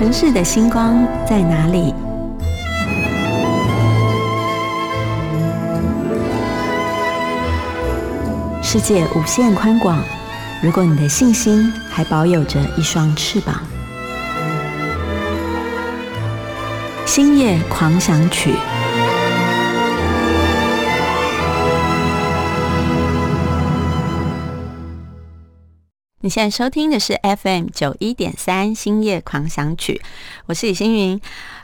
城市的星光在哪里？世界无限宽广，如果你的信心还保有着一双翅膀，星夜狂想曲。你现在收听的是 FM 九一点三星夜狂想曲，我是李星云。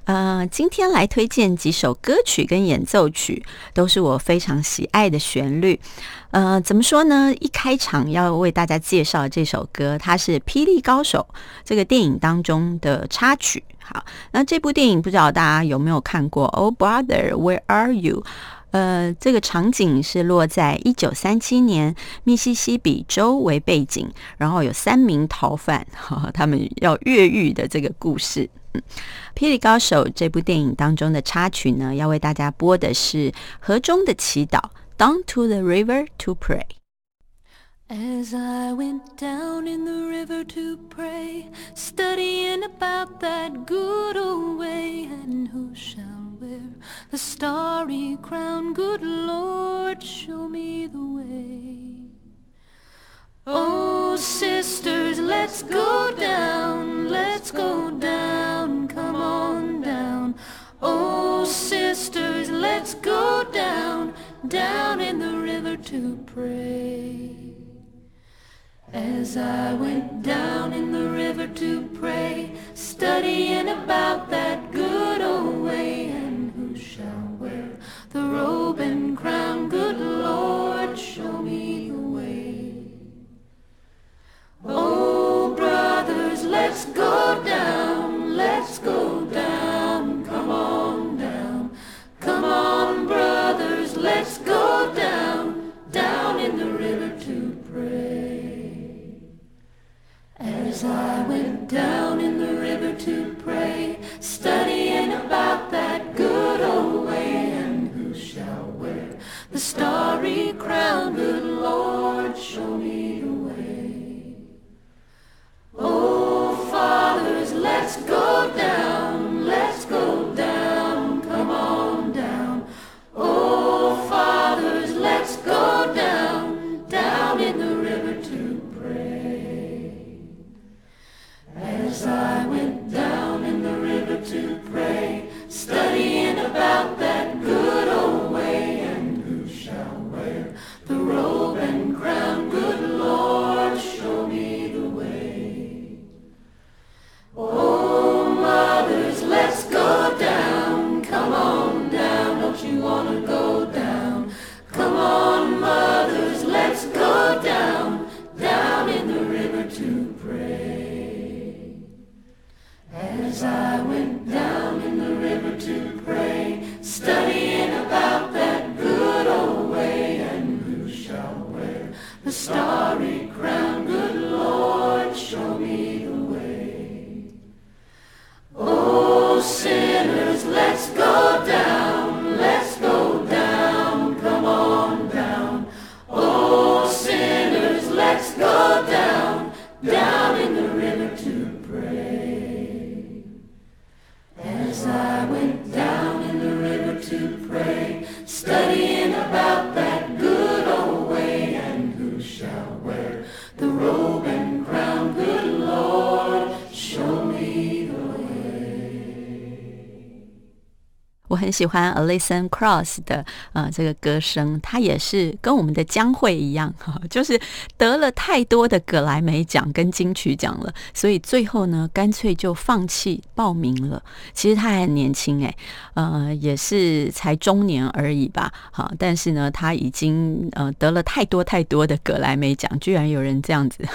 呃，今天来推荐几首歌曲跟演奏曲，都是我非常喜爱的旋律。呃，怎么说呢？一开场要为大家介绍这首歌，它是《霹雳高手》这个电影当中的插曲。好，那这部电影不知道大家有没有看过？Oh brother, where are you？呃，这个场景是落在一九三七年，密西西比州为背景，然后有三名逃犯，他们要越狱的这个故事。嗯，《霹雳高手》这部电影当中的插曲呢，要为大家播的是《河中的祈祷》（Down to the River to Pray）。As I went down in the river to pray, studying about that good old way, the starry crown? Good Lord, show me the way. Oh, sisters, let's go down, let's go down, come on down. Oh, sisters, let's go down, down in the river to pray. As I went down in the river to pray, studying about that good old way, the robe and crown? Good Lord, show me the way. Oh, brothers, let's go down, let's go down, come on down. Come on, brothers, let's go down, down in the river to pray. As I went down in the river to pray, studying about that the starry crown? Good Lord, show me the way. Oh, fathers, let's go down, let's go down, come on down. Oh, fathers, let's go down, down in the river to pray. As I went down in the river to pray, studying about that 很喜欢 Alison Cross 的呃这个歌声，他也是跟我们的江蕙一样，哈，就是得了太多的葛莱美奖跟金曲奖了，所以最后呢，干脆就放弃报名了。其实他还很年轻诶，呃，也是才中年而已吧，好，但是呢，他已经呃得了太多太多的葛莱美奖，居然有人这样子，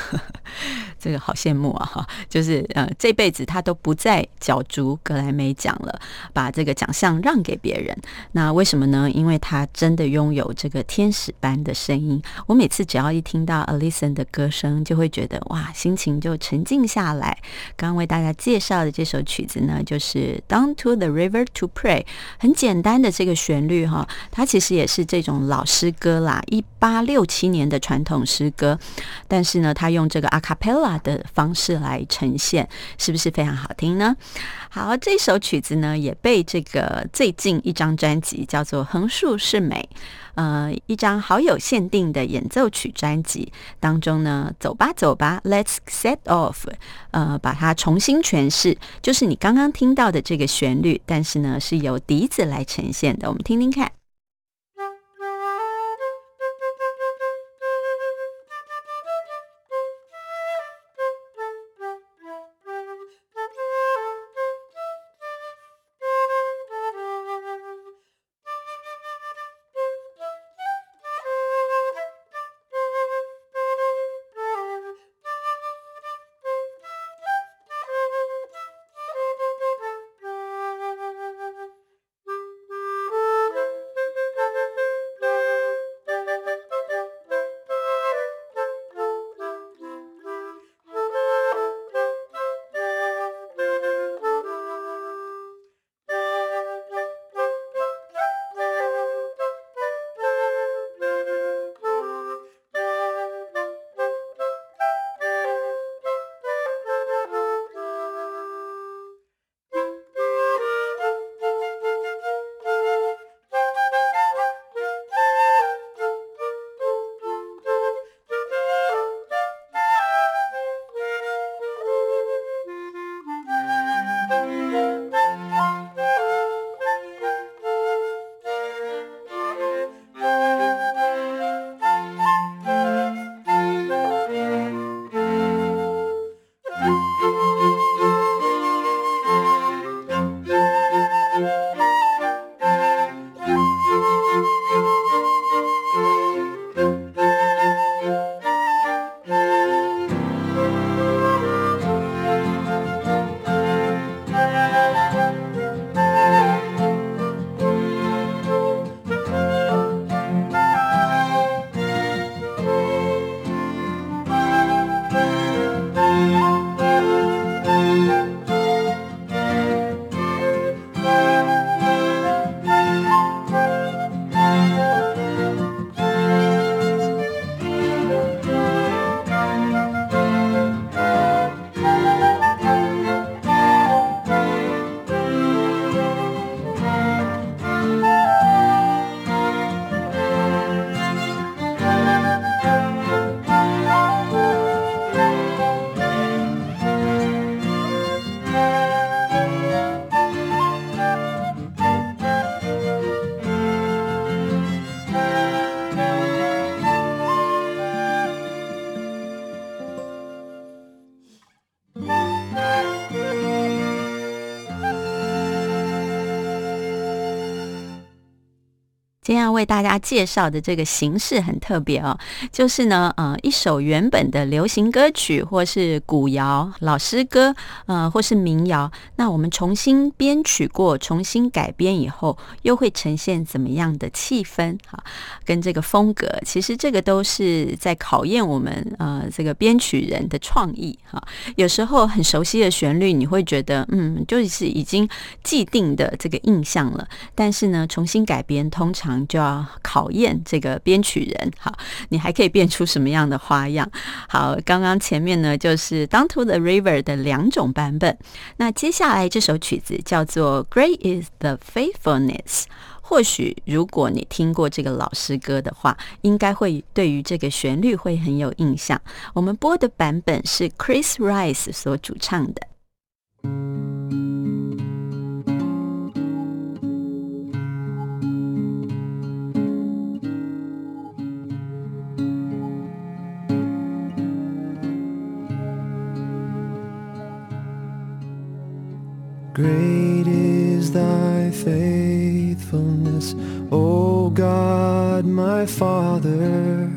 这个好羡慕啊！哈，就是呃这辈子他都不再角逐格莱美奖了，把这个奖项让。给别人。那为什么呢？因为他真的拥有这个天使般的声音。我每次只要一听到 Alison 的歌声，就会觉得哇，心情就沉静下来。刚刚为大家介绍的这首曲子呢，就是 Down to the River to Pray，很简单的这个旋律哈，它其实也是这种老诗歌啦，一八六七年的传统诗歌，但是呢，他用这个 Acapella 的方式来呈现，是不是非常好听呢？好，这首曲子呢，也被这个最近一张专辑叫做《横竖是美》，呃，一张好友限定的演奏曲专辑当中呢，走吧走吧，Let's set off，呃，把它重新诠释，就是你刚刚听到的这个旋律，但是呢，是由笛子来呈现的，我们听听看。为大家介绍的这个形式很特别哦，就是呢，呃，一首原本的流行歌曲或是古谣、老诗歌，呃，或是民谣，那我们重新编曲过、重新改编以后，又会呈现怎么样的气氛？哈，跟这个风格，其实这个都是在考验我们呃这个编曲人的创意哈。有时候很熟悉的旋律，你会觉得嗯，就是已经既定的这个印象了，但是呢，重新改编通常。就要考验这个编曲人，好，你还可以变出什么样的花样？好，刚刚前面呢就是《Down to the River》的两种版本，那接下来这首曲子叫做《Great Is the Faithfulness》。或许如果你听过这个老诗歌的话，应该会对于这个旋律会很有印象。我们播的版本是 Chris Rice 所主唱的。Great is thy faithfulness, O God, my Father.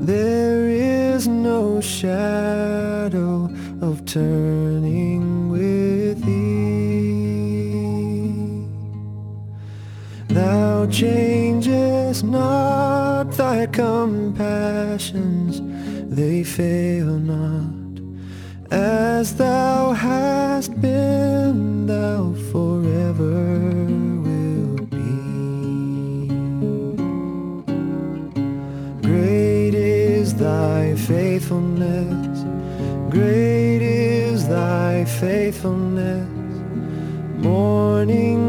There is no shadow of turning with thee. Thou changest not thy compassions, they fail not. As thou hast faithfulness, great is thy faithfulness. Morning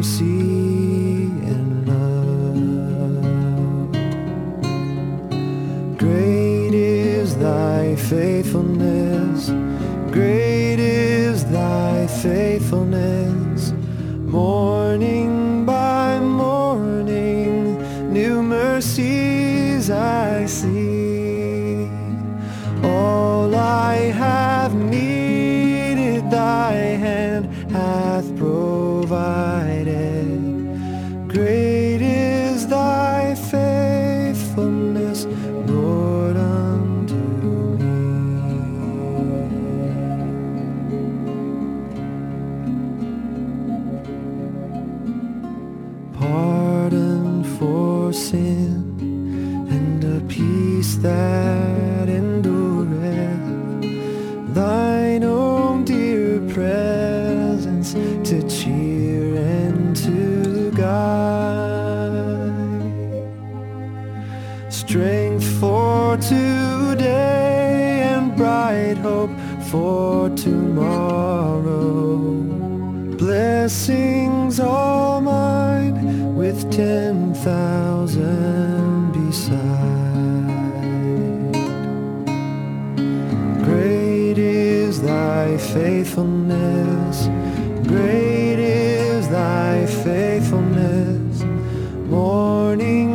mercy, and love. Great is thy faithfulness, Blessings all mine with ten thousand beside. Great is thy faithfulness, great is thy faithfulness. Morning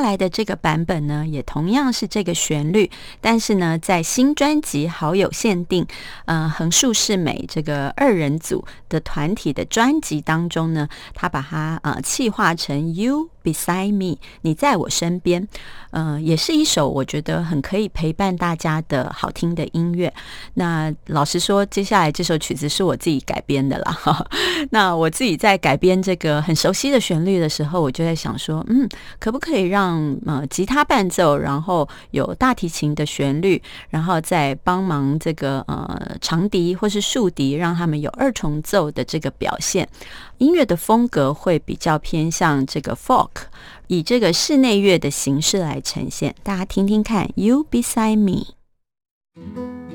来的这个版本呢，也同样是这个旋律，但是呢，在新专辑好友限定，呃，横竖是美这个二人组的团体的专辑当中呢，他把它呃气化成 U Beside Me，你在我身边，呃，也是一首我觉得很可以陪伴大家的好听的音乐。那老实说，接下来这首曲子是我自己改编的啦。那我自己在改编这个很熟悉的旋律的时候，我就在想说，嗯，可不可以让呃吉他伴奏，然后有大提琴的旋律，然后再帮忙这个呃长笛或是竖笛，让他们有二重奏的这个表现。音乐的风格会比较偏向这个 folk，以这个室内乐的形式来呈现。大家听听看，You Beside Me。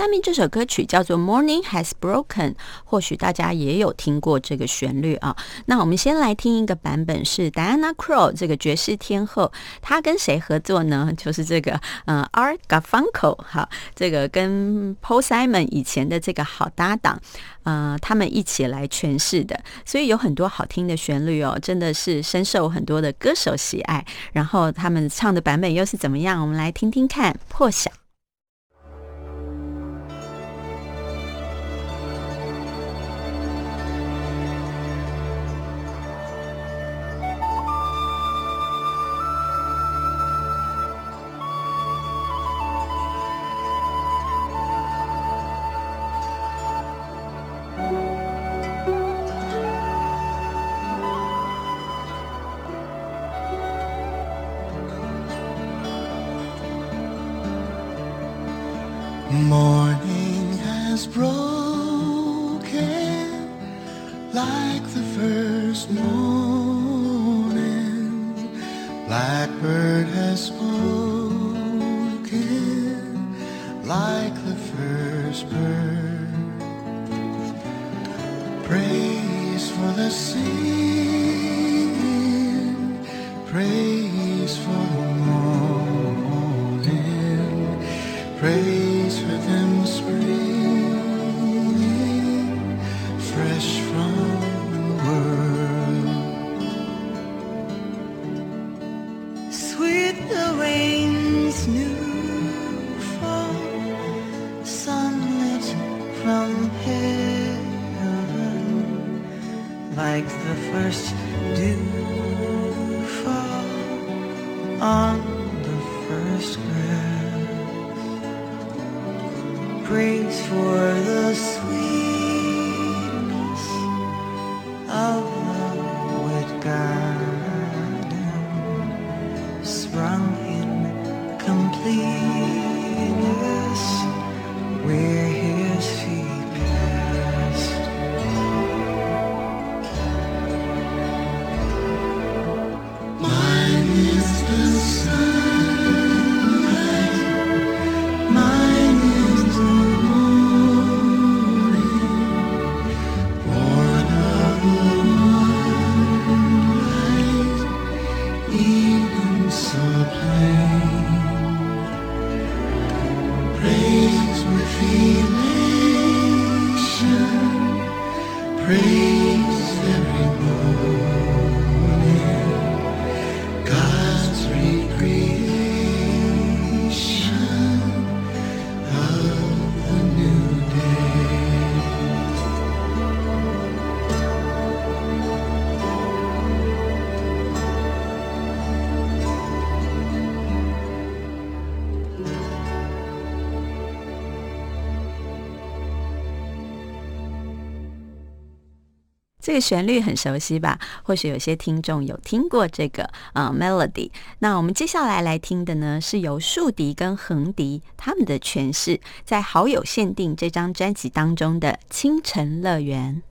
下面这首歌曲叫做《Morning Has Broken》，或许大家也有听过这个旋律啊。那我们先来听一个版本，是 Diana Crow 这个爵士天后，她跟谁合作呢？就是这个呃 Art Garfunkel 哈，这个跟 Paul Simon 以前的这个好搭档，呃，他们一起来诠释的，所以有很多好听的旋律哦，真的是深受很多的歌手喜爱。然后他们唱的版本又是怎么样？我们来听听看，破晓。Like the first dew fall on the first grass. Praise for the sweetness 这个旋律很熟悉吧？或许有些听众有听过这个呃 melody。那我们接下来来听的呢，是由竖笛跟横笛他们的诠释，在《好友限定》这张专辑当中的《清晨乐园》。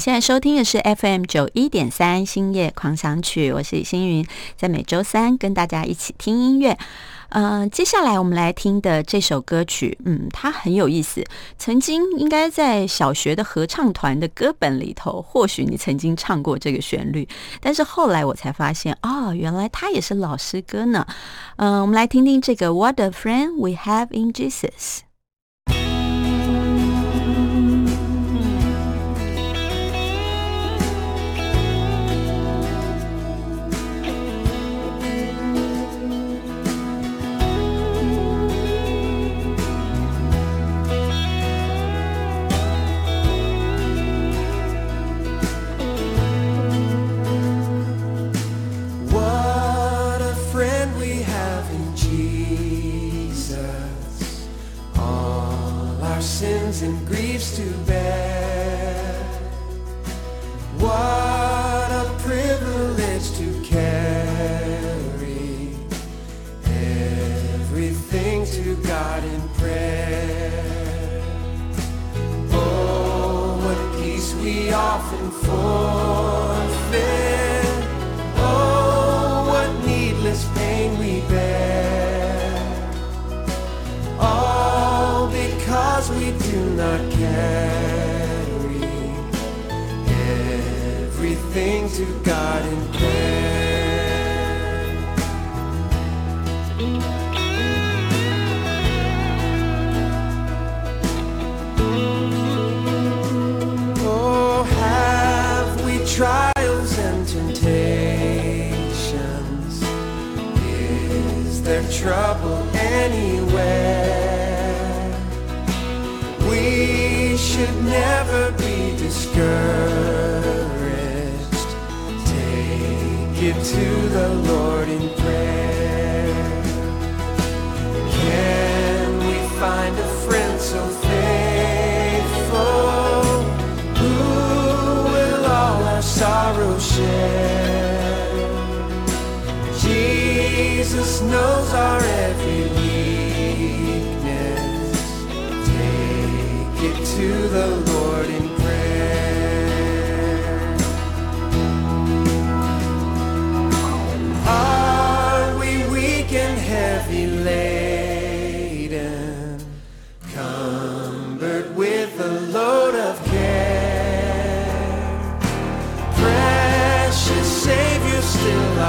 现在收听的是 FM 九一点三星夜狂想曲，我是星云，在每周三跟大家一起听音乐。呃，接下来我们来听的这首歌曲，嗯，它很有意思。曾经应该在小学的合唱团的歌本里头，或许你曾经唱过这个旋律，但是后来我才发现，哦，原来它也是老师歌呢。嗯、我们来听听这个 What a Friend We Have in Jesus。And griefs to bear. What a privilege to carry everything to God in prayer. Oh, what peace we often forfeit. Trouble anywhere? We should never be discouraged.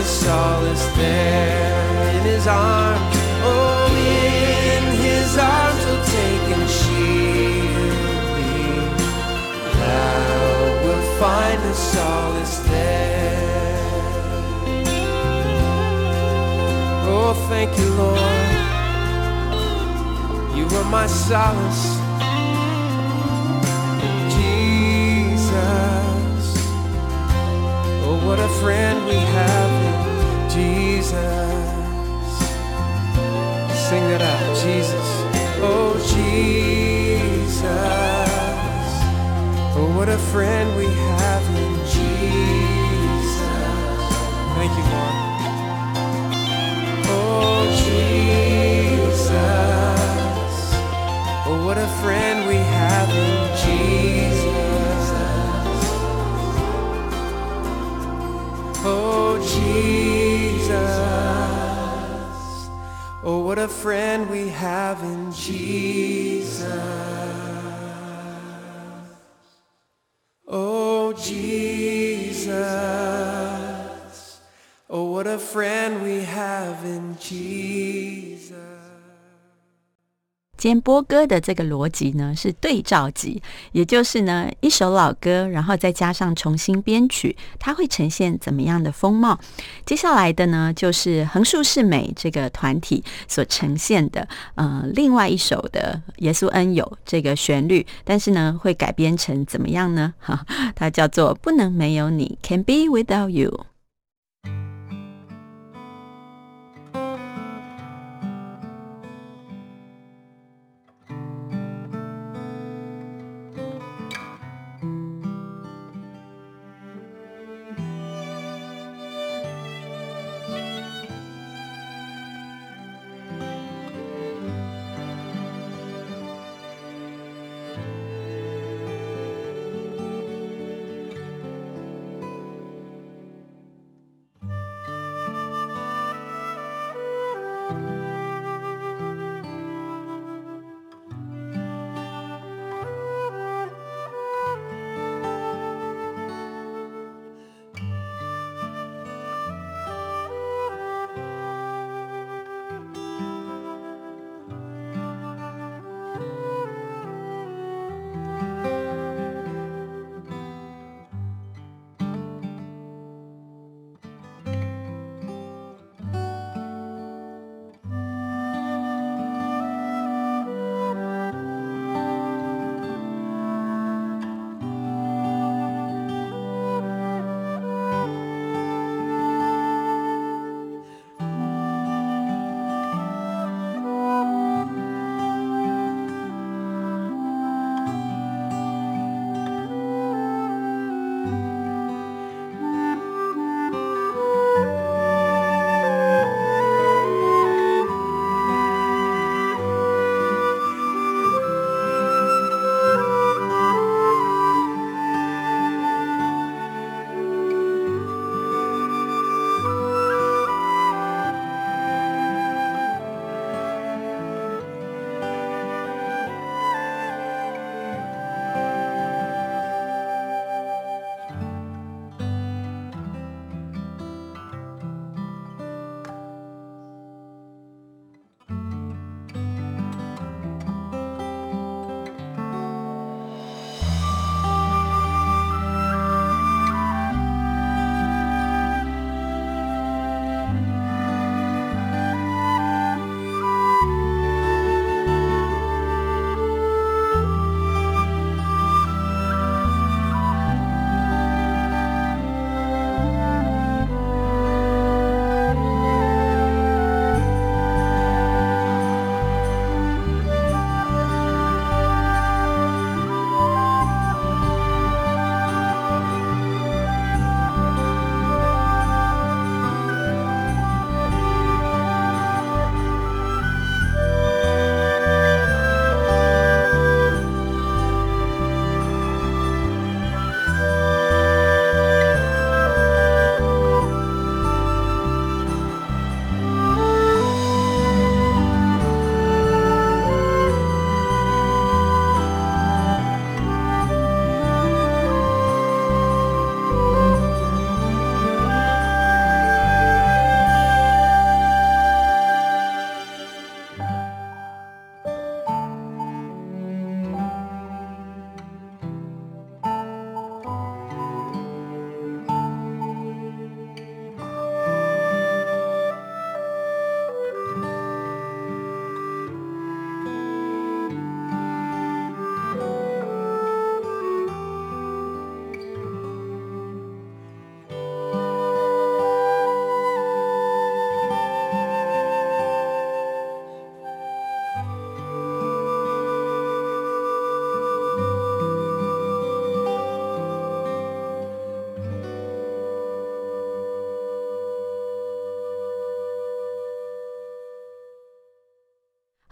a solace there in his arms. Oh, in his arms he'll take and shield thee. Thou wilt find a solace there. Oh, thank you, Lord. You are my solace. Jesus. Oh, what a friend we have Jesus. Sing that out, Jesus. Oh, Jesus. Oh, what a friend we have in Jesus. Thank you, Lord. Oh, Jesus. Oh, what a friend we have in Jesus. Oh, Jesus. Oh, what a friend we have in Jesus. Oh, Jesus. Oh, what a friend we have in Jesus. 今天播歌的这个逻辑呢是对照集，也就是呢一首老歌，然后再加上重新编曲，它会呈现怎么样的风貌？接下来的呢就是横竖是美这个团体所呈现的，呃，另外一首的《耶稣恩友》这个旋律，但是呢会改编成怎么样呢？哈，它叫做《不能没有你》，Can be without you。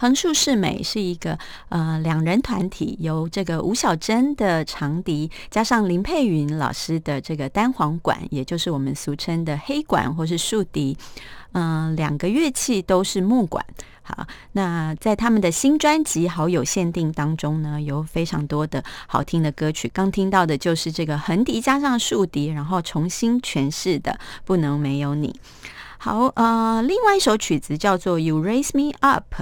横竖是美是一个呃两人团体，由这个吴小珍的长笛加上林佩云老师的这个单簧管，也就是我们俗称的黑管或是竖笛，嗯，两个乐器都是木管。好，那在他们的新专辑《好友限定》当中呢，有非常多的好听的歌曲。刚听到的就是这个横笛加上竖笛，然后重新诠释的《不能没有你》。好，呃，另外一首曲子叫做《You Raise Me Up》。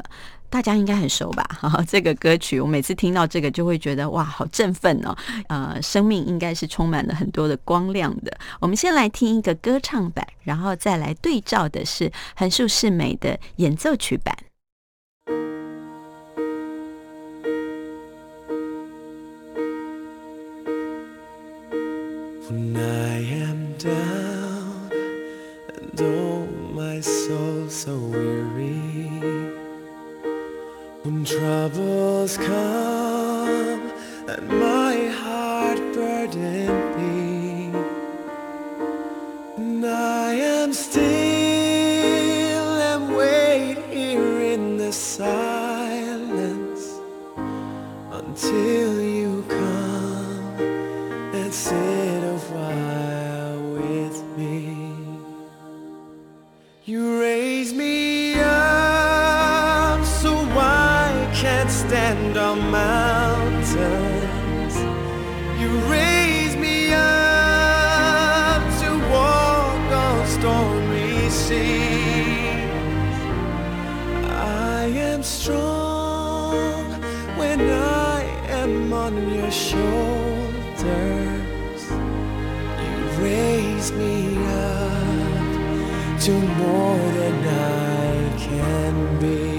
大家应该很熟吧？哈，这个歌曲我每次听到这个就会觉得哇，好振奋哦！呃，生命应该是充满了很多的光亮的。我们先来听一个歌唱版，然后再来对照的是横竖世美的演奏曲版。When I am down and oh my soul so weary When troubles come and my heart burden me And I am still and wait here in the silence Until seas. I am strong when I am on your shoulders. You raise me up to more than I can be.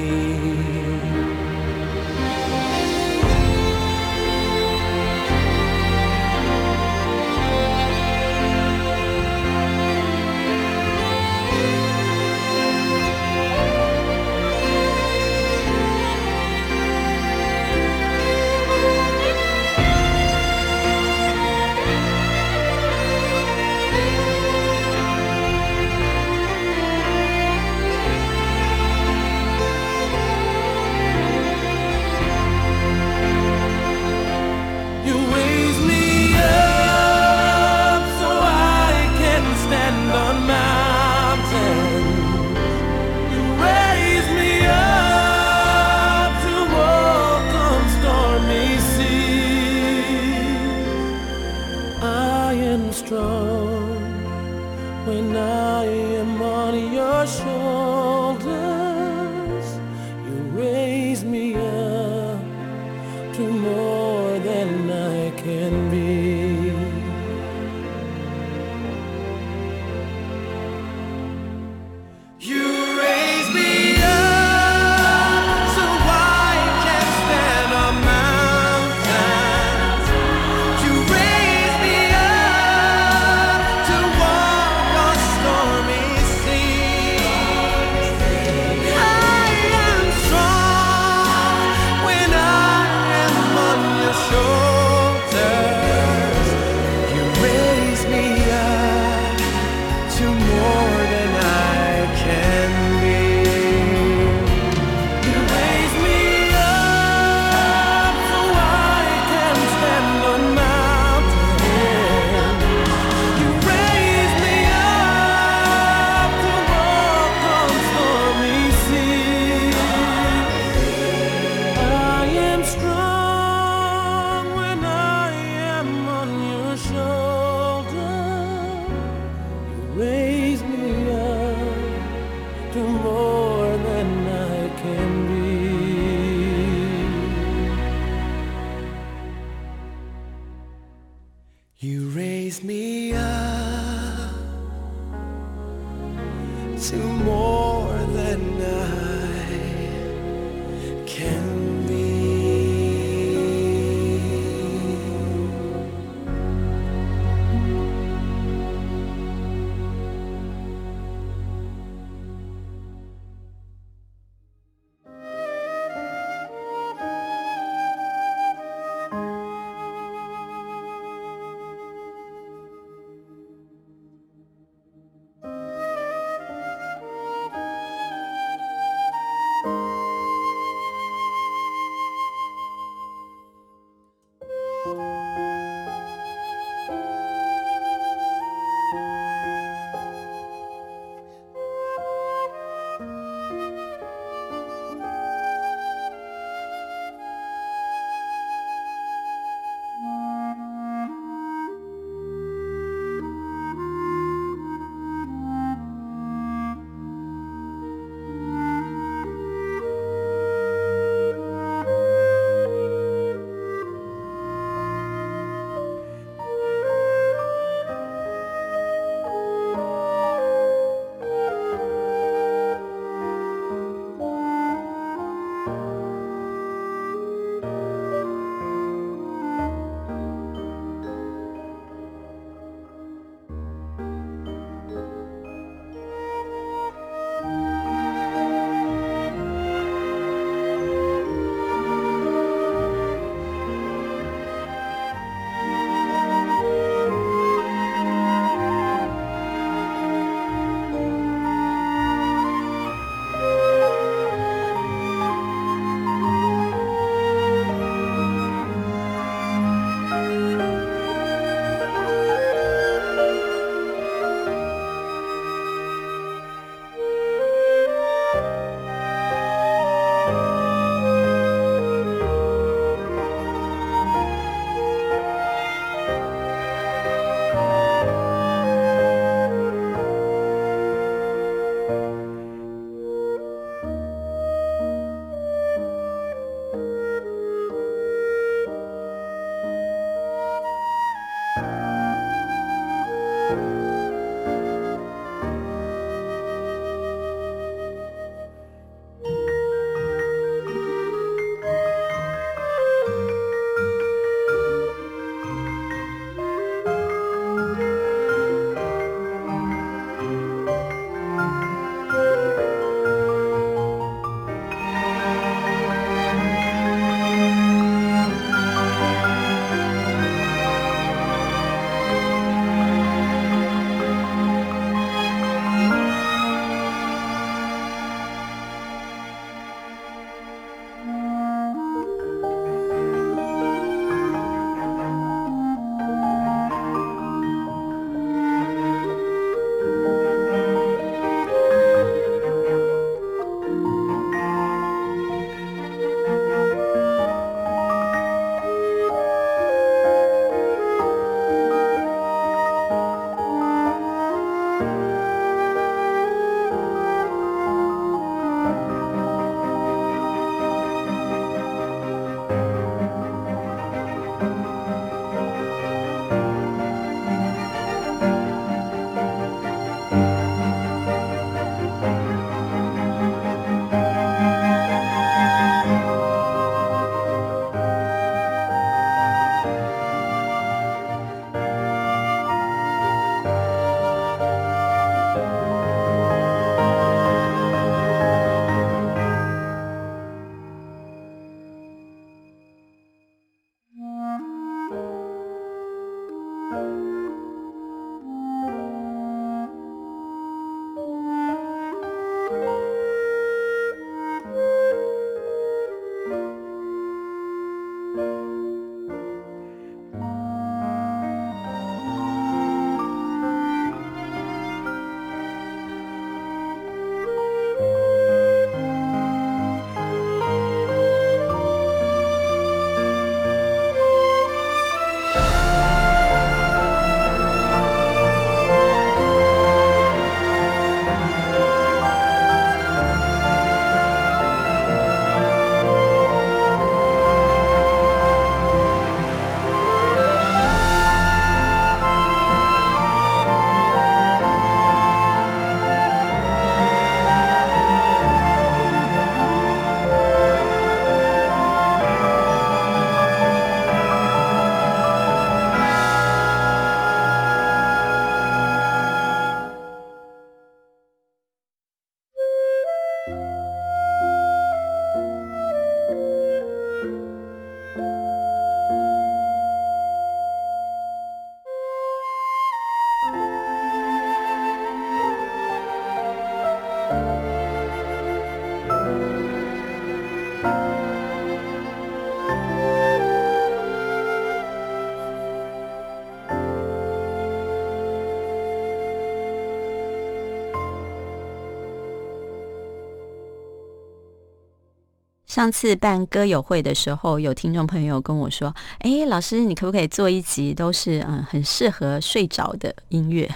上次办歌友会的时候，有听众朋友跟我说：“哎，老师，你可不可以做一集都是嗯很适合睡着的音乐？”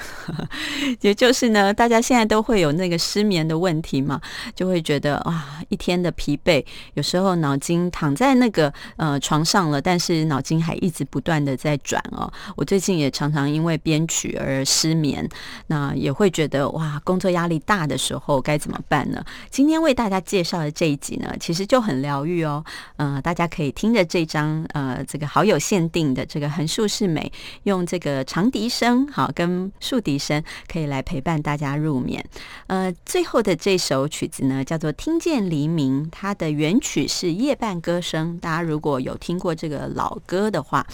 也就是呢，大家现在都会有那个失眠的问题嘛，就会觉得哇，一天的疲惫，有时候脑筋躺在那个呃床上了，但是脑筋还一直不断的在转哦。我最近也常常因为编曲而失眠，那也会觉得哇，工作压力大的时候该怎么办呢？今天为大家介绍的这一集呢，其实就很很疗愈哦。嗯，大家可以听着这张呃这个好友限定的这个横竖是美，用这个长笛声好跟竖笛声可以来陪伴大家入眠。呃，最后的这首曲子呢，叫做《听见黎明》，它的原曲是夜半歌声。大家如果有听过这个老歌的话，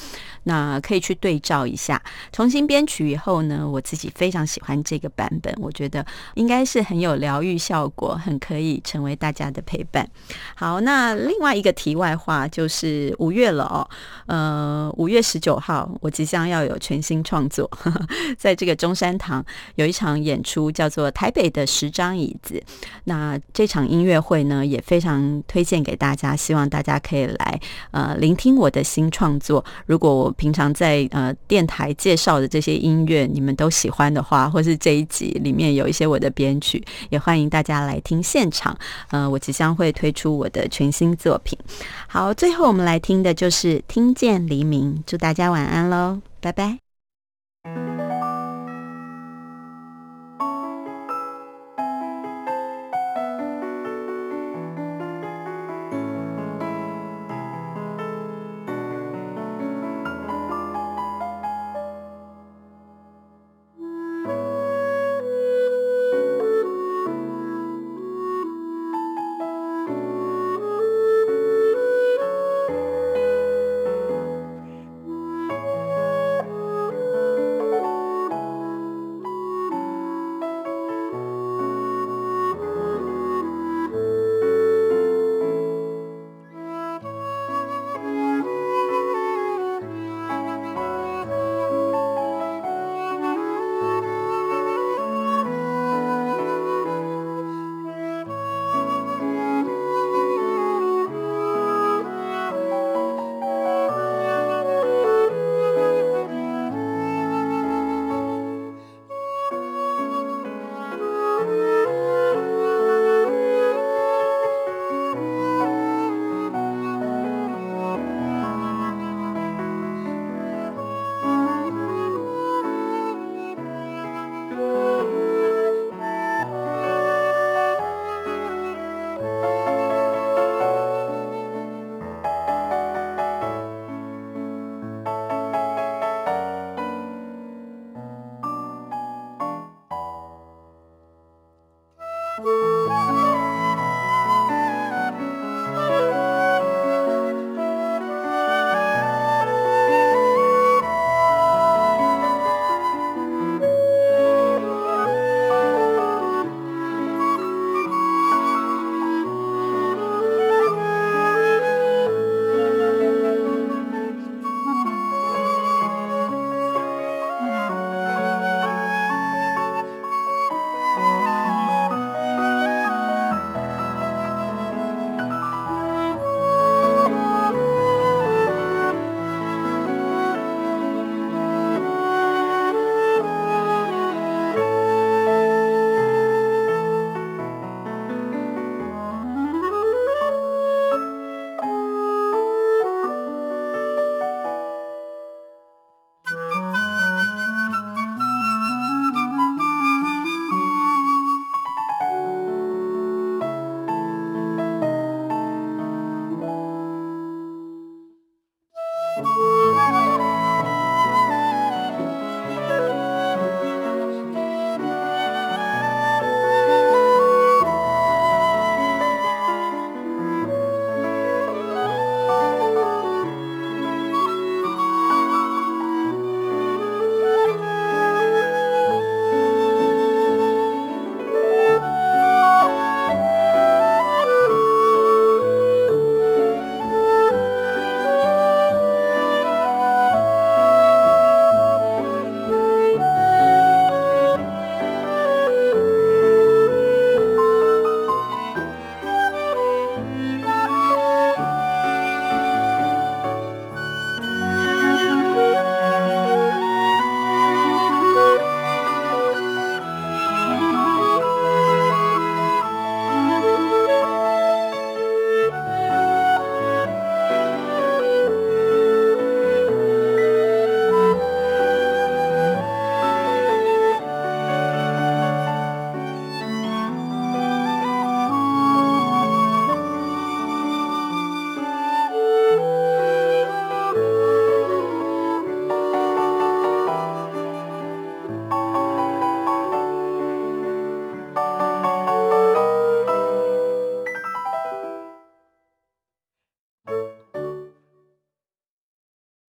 那可以去对照一下。重新编曲以后呢，我自己非常喜欢这个版本，我觉得应该是很有疗愈效果，很可以成为大家的陪伴。好，那另外一个题外话就是五月了哦，呃，五月十九号我即将要有全新创作，在这个中山堂有一场演出，叫做《台北的十张椅子》。那这场音乐会呢，也非常推荐给大家，希望大家可以来呃聆听我的新创作。如果我平常在呃电台介绍的这些音乐你们都喜欢的话，或是这一集里面有一些我的编曲，也欢迎大家来听现场。呃，我即将会推出我的全新作品。好，最后我们来听的就是《听见黎明》，祝大家晚安喽，拜拜。